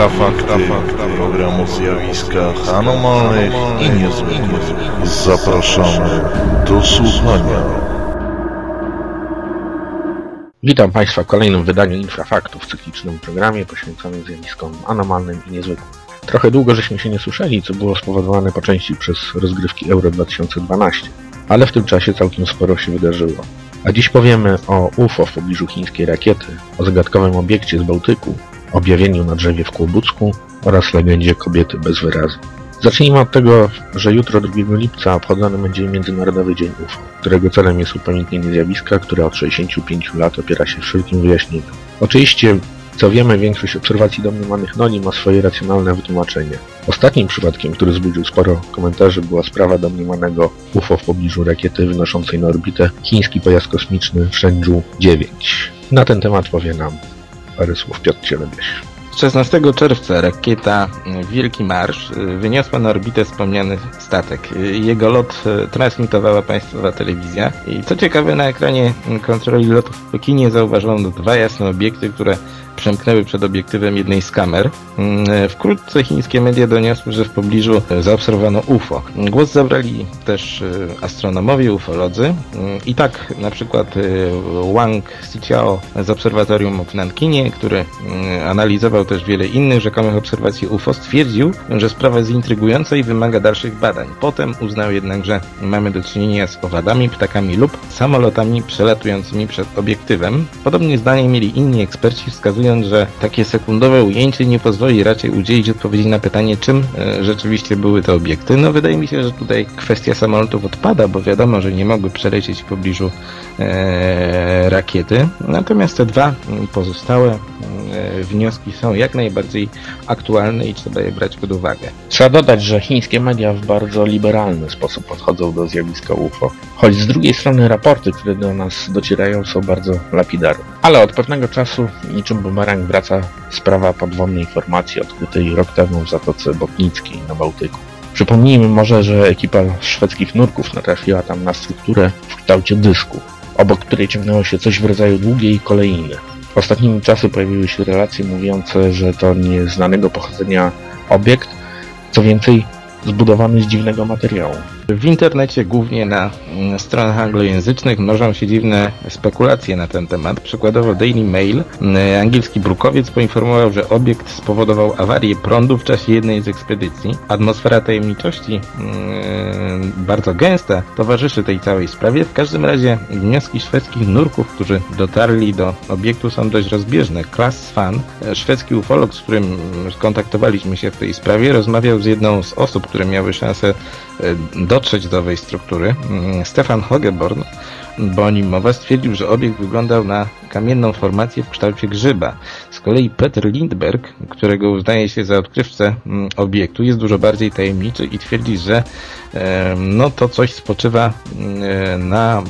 Infrafakty, program o zjawiskach anomalnych i niezwykłych. Zapraszamy do słuchania. Witam Państwa w kolejnym wydaniu Infrafaktów, cyklicznym programie poświęconym zjawiskom anormalnym i niezwykłym. Trochę długo żeśmy się nie słyszeli, co było spowodowane po części przez rozgrywki Euro 2012, ale w tym czasie całkiem sporo się wydarzyło. A dziś powiemy o UFO w pobliżu chińskiej rakiety, o zagadkowym obiekcie z Bałtyku, objawieniu na drzewie w Kłobucku oraz legendzie kobiety bez wyrazu. Zacznijmy od tego, że jutro 2 lipca obchodzony będzie Międzynarodowy Dzień UFO, którego celem jest upamiętnienie zjawiska, które od 65 lat opiera się wszelkim wyjaśnieniom. Oczywiście, co wiemy, większość obserwacji domniemanych noni ma swoje racjonalne wytłumaczenie. Ostatnim przypadkiem, który wzbudził sporo komentarzy, była sprawa domniemanego UFO w pobliżu rakiety wynoszącej na orbitę chiński pojazd kosmiczny Shenzhou 9. Na ten temat powie nam parę słów Piotr Cielebiś. 16 czerwca rakieta Wielki Marsz wyniosła na orbitę wspomniany statek. Jego lot transmitowała państwowa telewizja i co ciekawe na ekranie kontroli lotów w Pekinie zauważono dwa jasne obiekty, które przemknęły przed obiektywem jednej z kamer. Wkrótce chińskie media doniosły, że w pobliżu zaobserwowano UFO. Głos zabrali też astronomowie, ufolodzy i tak na przykład Wang Xiqiao z obserwatorium w Nankinie, który analizował też wiele innych rzekomych obserwacji UFO, stwierdził, że sprawa jest intrygująca i wymaga dalszych badań. Potem uznał jednak, że mamy do czynienia z owadami, ptakami lub samolotami przelatującymi przed obiektywem. Podobnie zdanie mieli inni eksperci, wskazując, że takie sekundowe ujęcie nie pozwoli raczej udzielić odpowiedzi na pytanie, czym e, rzeczywiście były te obiekty. No wydaje mi się, że tutaj kwestia samolotów odpada, bo wiadomo, że nie mogły przelecieć w pobliżu e, rakiety. Natomiast te dwa pozostałe e, wnioski są jak najbardziej aktualne i trzeba je brać pod uwagę. Trzeba dodać, że chińskie media w bardzo liberalny sposób podchodzą do zjawiska UFO, choć z drugiej strony raporty, które do nas docierają są bardzo lapidarne. Ale od pewnego czasu niczym bumerang wraca sprawa podwodnej formacji odkrytej rok temu w Zatoce Botnickiej na Bałtyku. Przypomnijmy może, że ekipa szwedzkich nurków natrafiła tam na strukturę w kształcie dysku, obok której ciągnęło się coś w rodzaju długiej kolejny. Ostatnimi czasy pojawiły się relacje mówiące, że to nieznanego pochodzenia obiekt, co więcej zbudowany z dziwnego materiału. W internecie, głównie na stronach anglojęzycznych, mnożą się dziwne spekulacje na ten temat. Przykładowo Daily Mail, angielski brukowiec, poinformował, że obiekt spowodował awarię prądu w czasie jednej z ekspedycji. Atmosfera tajemniczości, yy, bardzo gęsta, towarzyszy tej całej sprawie. W każdym razie wnioski szwedzkich nurków, którzy dotarli do obiektu są dość rozbieżne. Klaas Fan, szwedzki ufolog, z którym skontaktowaliśmy się w tej sprawie, rozmawiał z jedną z osób, które miały szansę dotrzeć do owej struktury. Stefan Hogeborn, bo o nim mowa, stwierdził, że obiekt wyglądał na kamienną formację w kształcie grzyba. Z kolei Peter Lindberg, którego uznaje się za odkrywcę obiektu, jest dużo bardziej tajemniczy i twierdzi, że no to coś spoczywa na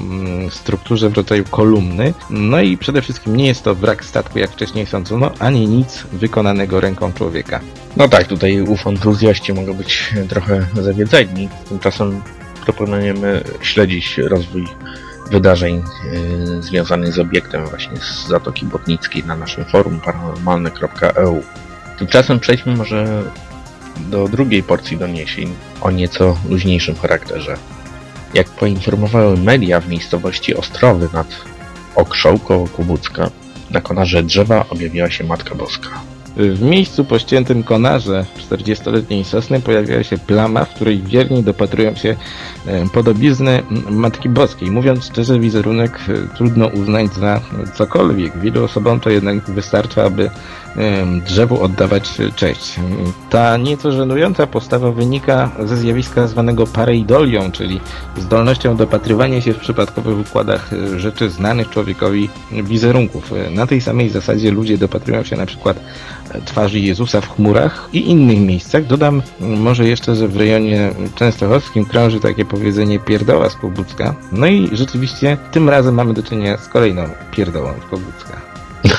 strukturze w rodzaju kolumny. No i przede wszystkim nie jest to wrak statku, jak wcześniej sądzono, ani nic wykonanego ręką człowieka. No tak, tutaj UFO entuzjaści mogą być trochę zawiedzeni. Tymczasem proponujemy śledzić rozwój wydarzeń yy, związanych z obiektem właśnie z Zatoki Botnickiej na naszym forum paranormalne.eu. Tymczasem przejdźmy może do drugiej porcji doniesień o nieco luźniejszym charakterze. Jak poinformowały media w miejscowości Ostrowy nad Okrzą koło Kubucka, na konarze drzewa objawiła się Matka Boska. W miejscu po ściętym konarze 40-letniej sosny pojawiła się plama, w której wierni dopatrują się podobizny Matki Boskiej. Mówiąc szczerze, wizerunek trudno uznać za cokolwiek. Wielu osobom to jednak wystarcza, aby drzewu oddawać cześć. Ta nieco żenująca postawa wynika ze zjawiska zwanego pareidolią, czyli zdolnością dopatrywania się w przypadkowych układach rzeczy znanych człowiekowi wizerunków. Na tej samej zasadzie ludzie dopatrują się na przykład twarzy Jezusa w chmurach i innych miejscach. Dodam może jeszcze, że w rejonie częstochowskim krąży takie powiedzenie pierdoła z Kłobucka. No i rzeczywiście tym razem mamy do czynienia z kolejną pierdołą z Kłobucka.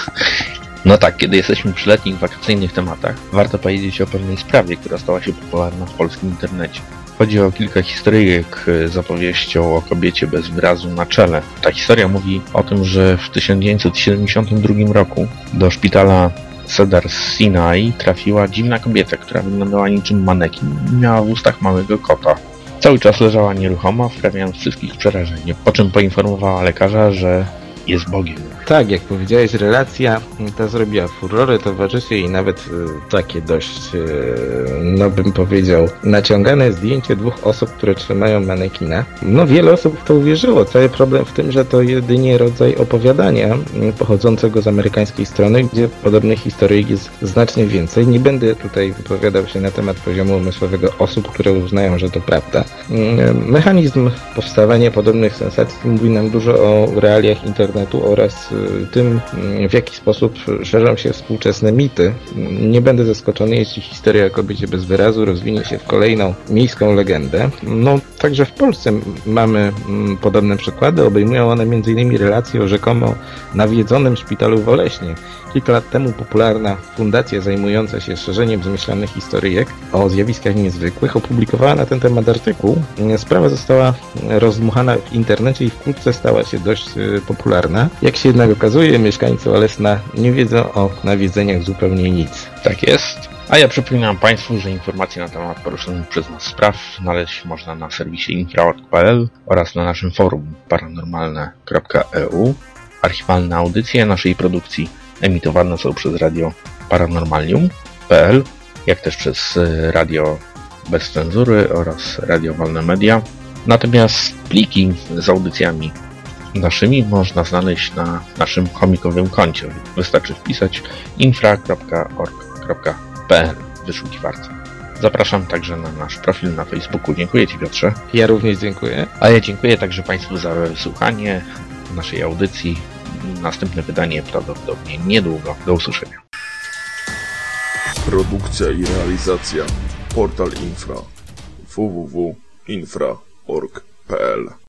No tak, kiedy jesteśmy przy letnich, wakacyjnych tematach, warto powiedzieć o pewnej sprawie, która stała się popularna w polskim internecie. Chodzi o kilka historyjek z opowieścią o kobiecie bez wyrazu na czele. Ta historia mówi o tym, że w 1972 roku do szpitala Cedar Sinai trafiła dziwna kobieta, która wyglądała niczym manekin i miała w ustach małego kota. Cały czas leżała nieruchoma, wprawiając wszystkich w przerażenie, po czym poinformowała lekarza, że jest Bogiem. Tak, jak powiedziałeś, relacja ta zrobiła furorę, towarzyszy jej nawet e, takie dość, e, no bym powiedział, naciągane zdjęcie dwóch osób, które trzymają manekina. No wiele osób w to uwierzyło. Cały problem w tym, że to jedynie rodzaj opowiadania m, pochodzącego z amerykańskiej strony, gdzie podobnych historyjek jest znacznie więcej. Nie będę tutaj wypowiadał się na temat poziomu umysłowego osób, które uznają, że to prawda. Mm, Mechanizm powstawania podobnych sensacji mówi nam dużo o realiach internetu oraz y, tym, w jaki sposób szerzą się współczesne mity. Nie będę zaskoczony, jeśli historia o kobiecie bez wyrazu rozwinie się w kolejną miejską legendę. No, także w Polsce mamy podobne przykłady. Obejmują one m.in. relacje o rzekomo nawiedzonym szpitalu w Oleśnie. Kilka lat temu popularna fundacja zajmująca się szerzeniem zmyślanych historyjek o zjawiskach niezwykłych opublikowała na ten temat artykuł. Sprawa została rozdmuchana w internecie i wkrótce stała się dość e, popularna. Jak się jednak okazuje, mieszkańcy Olesna nie wiedzą o nawiedzeniach zupełnie nic. Tak jest. A ja przypominam Państwu, że informacje na temat poruszonych przez nas spraw znaleźć można na serwisie infra.pl oraz na naszym forum paranormalne.eu. Archiwalne audycje naszej produkcji emitowane są przez radio paranormalium.pl, jak też przez y, radio bez cenzury oraz radio Wolne Media. Natomiast pliki z audycjami naszymi można znaleźć na naszym komikowym koncie. Wystarczy wpisać infra.org.pl w wyszukiwarce. Zapraszam także na nasz profil na Facebooku. Dziękuję Ci Piotrze. Ja również dziękuję. A ja dziękuję także Państwu za wysłuchanie naszej audycji. Następne wydanie prawdopodobnie niedługo. Do usłyszenia. Produkcja i realizacja Portal Infra www.infra.org.pl